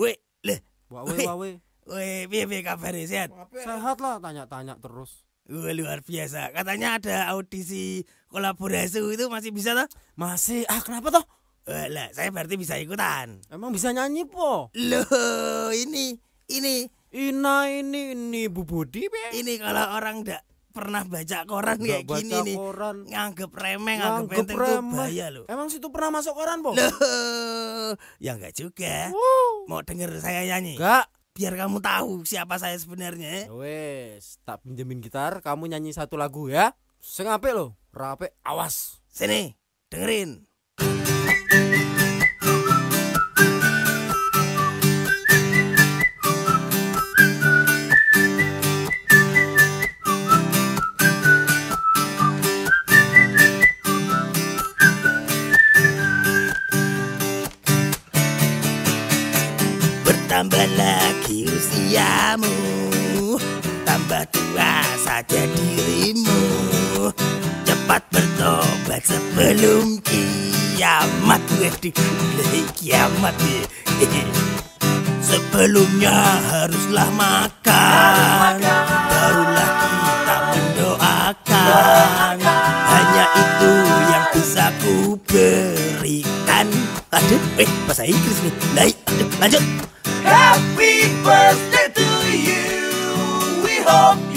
Weh, leh. Wawe Wih. wawe. Weh, piye piye kabarnya sehat? Sehat lah tanya-tanya terus. Wah, luar biasa. Katanya ada audisi kolaborasi itu masih bisa toh? Masih ah kenapa toh? Wah, lah, saya berarti bisa ikutan. Emang bisa nyanyi po? Loh, ini ini Ina ini ini Bu Budi be. ini kalau orang ndak pernah baca koran kayak Nggak gini baca nih, koran. nganggep remeh, nganggep Nganggep enteng tuh bahaya loh. Emang situ pernah masuk koran po? Loh, ya enggak juga. Wow. Mau denger saya nyanyi? Enggak. Biar kamu tahu siapa saya sebenarnya. Ya Wes, tak pinjemin gitar, kamu nyanyi satu lagu ya. Sing apik lo, rape, awas. Sini, dengerin. Tua saja dirimu. Cepat bertobat sebelum kiamat. Waduh, kiamat ya Sebelumnya haruslah makan. Barulah kita mendoakan. Hanya itu yang bisa ku berikan Aduh, eh bahasa Inggris nih. Baik, aduh, lanjut. Happy birthday to you We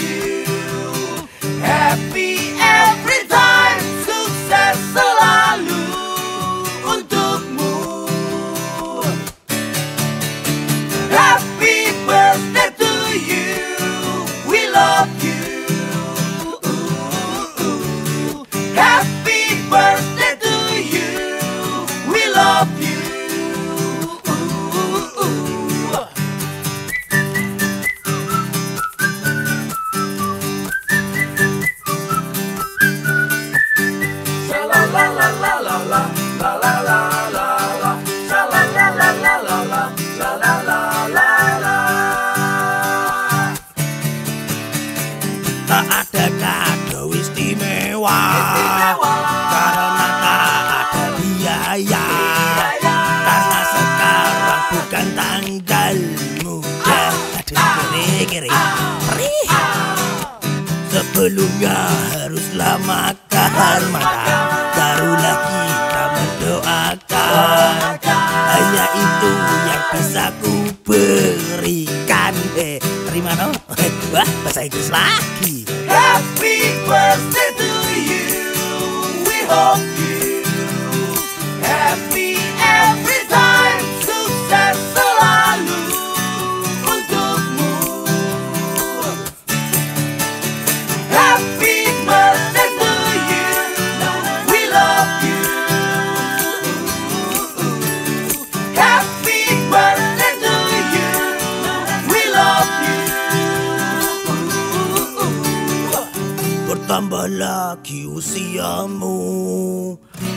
usiamu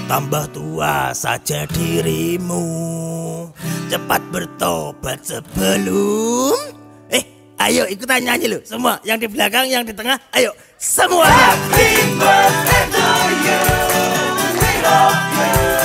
Tambah tua saja dirimu. Cepat bertobat sebelum. Eh, ayo ikutan nyanyi lo Semua, yang di belakang, yang di tengah Ayo, semuanya Happy birthday to you. We love you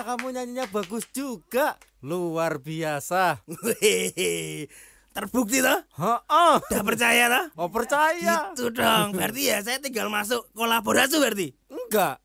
Ternyata kamu nyanyinya bagus juga. Luar biasa. Wih, Terbukti toh? Heeh. Udah percaya toh? Oh percaya? Gitu dong. Berarti ya saya tinggal masuk kolaborasi berarti. Enggak.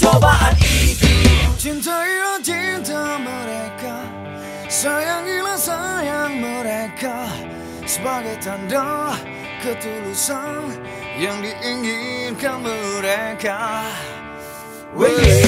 Mendapatkan cobaan itu Cintailah cinta mereka Sayangilah sayang mereka Sebagai tanda ketulusan Yang diinginkan mereka Diri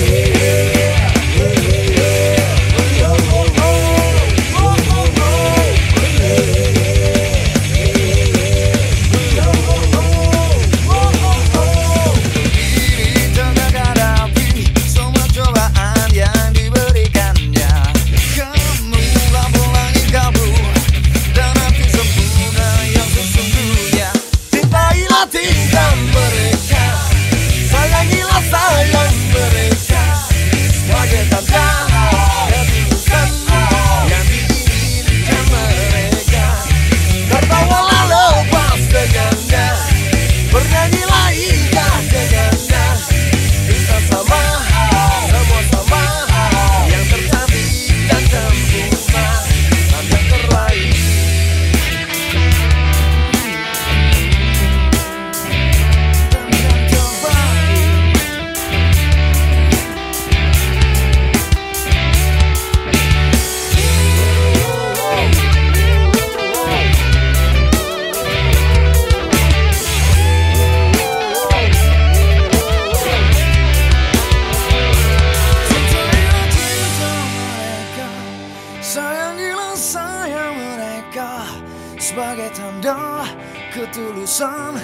Sebagai tanda ketulusan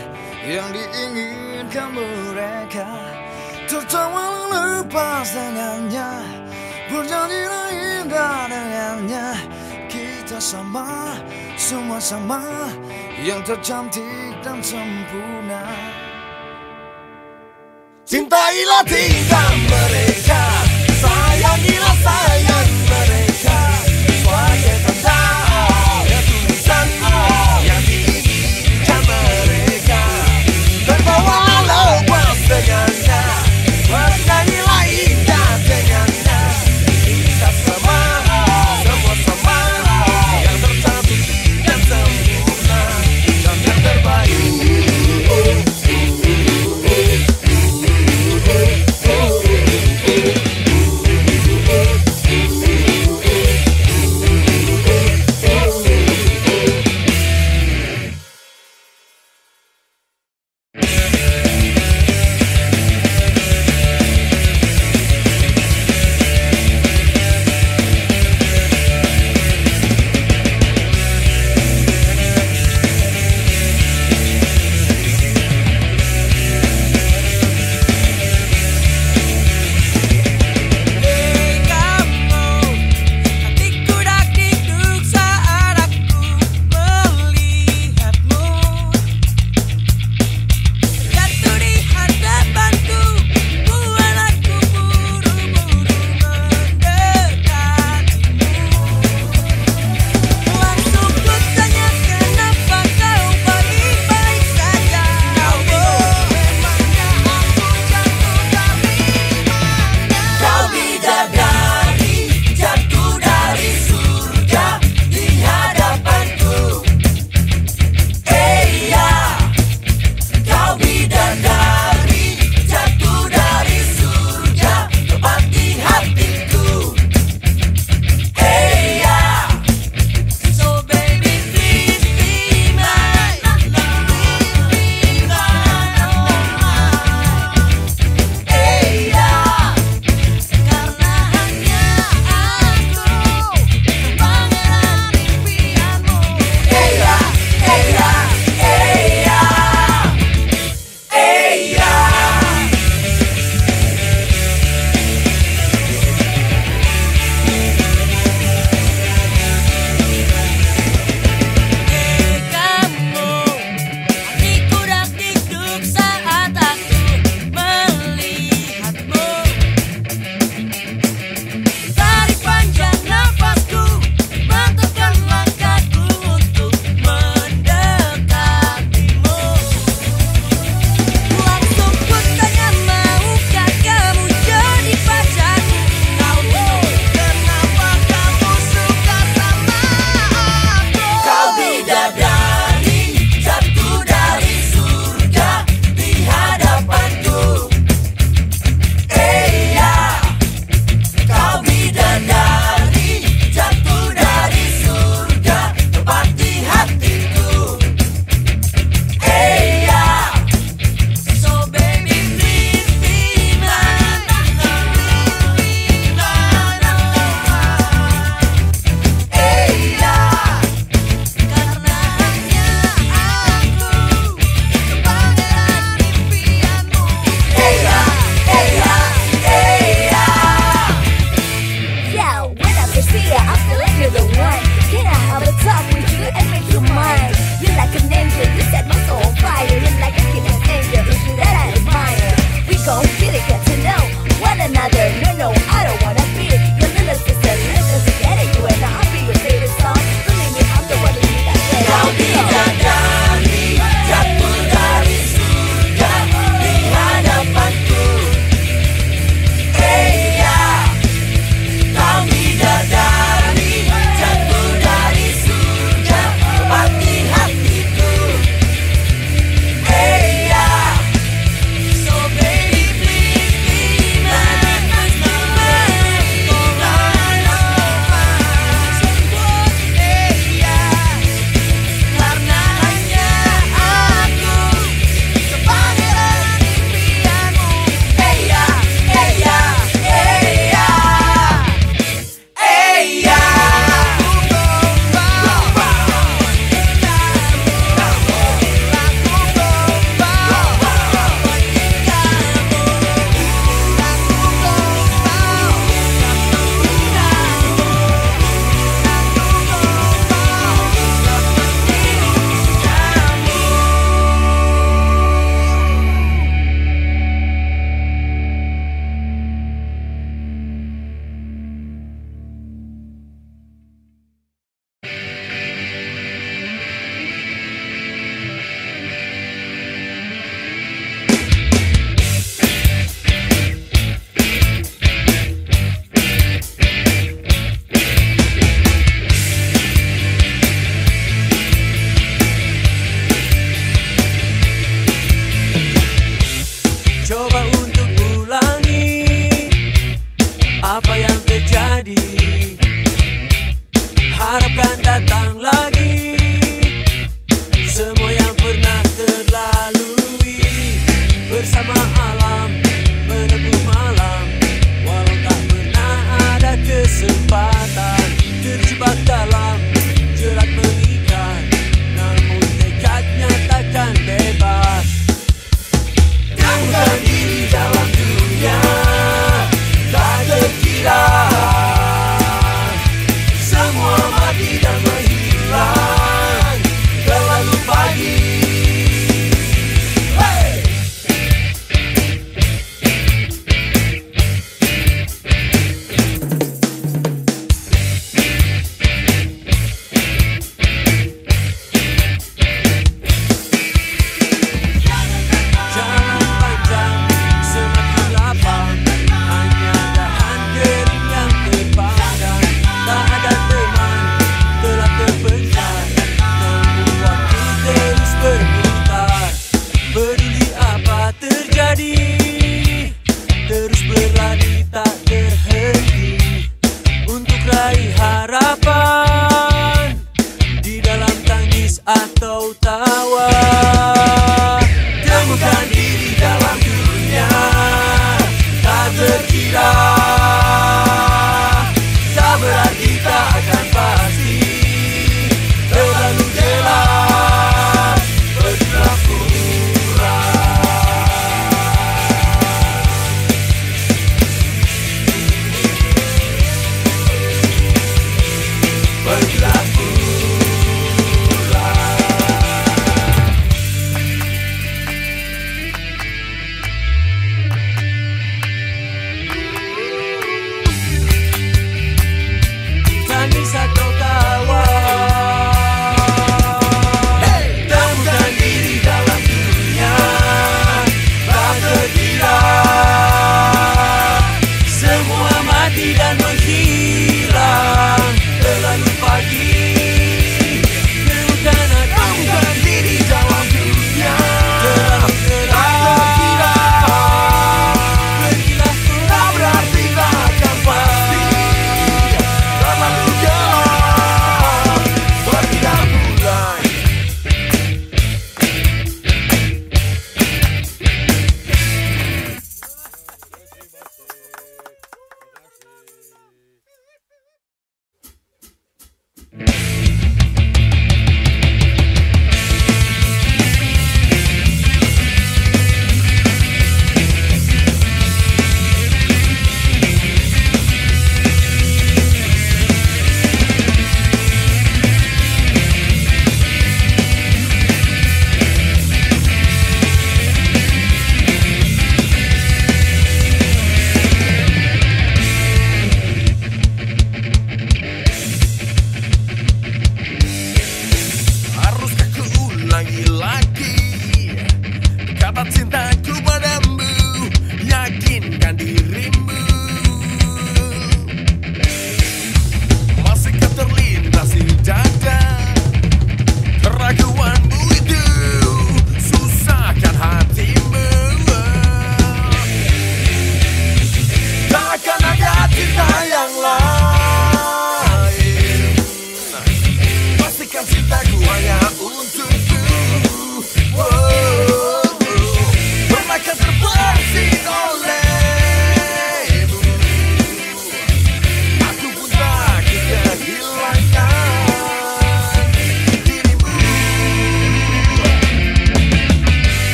Yang diinginkan mereka. Tertawalah lepas dengannya Bernyanyilah indah dengannya. Kita sama, semua sama Yang tercantik dan sempurna. Cintailah cinta mereka Sayangilah sayang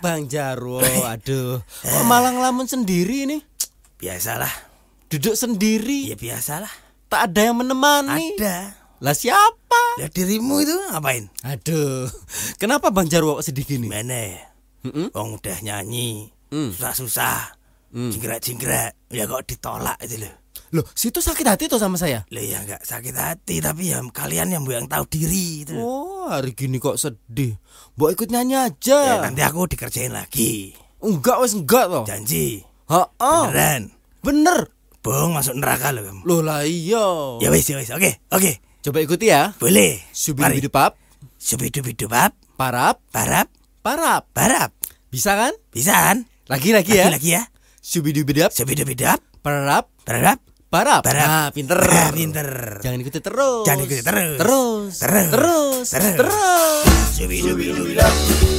Bang Jarwo, aduh. Kok malah ngelamun sendiri nih? Biasalah. Duduk sendiri. Ya biasalah. Tak ada yang menemani. Ada. Lah siapa? Ya dirimu itu ngapain? Aduh. Kenapa Bang Jarwo sedih gini? Mana? ya? Mm-mm. Wong udah nyanyi, Hmm. susah-susah, Hmm. jingkrak-jingkrak, ya kok ditolak itu loh. Loh, situ sakit hati tuh sama saya. Lah ya nggak sakit hati tapi ya kalian yang yang tahu diri itu. loh. Oh, hari gini kok sedih. Mbok ikut nyanyi Ya aja. nanti aku dikerjain lagi. Enggak wes enggak toh. Janji. Heeh. Beneran. Bener. Bohong masuk neraka loh kamu. Loh lah iya. Ya wis, ya wis. Oke, oke. Coba ikuti ya. Boleh. Subidu pap, Subidu-bidu-bap, parap, parap, parap. parap. Bisa kan? Bisa kan? Lagi lagi ya. Lagi ya. Subidu bidap, Subidu-bidap, parap, parap, parap. Parap. Nah, pinter. Ah, pinter. Jangan ikuti terus. Jangan ikuti terus. Terus. Terus. Terus. Terus. Terus. Subidu-bidu-bidap. Di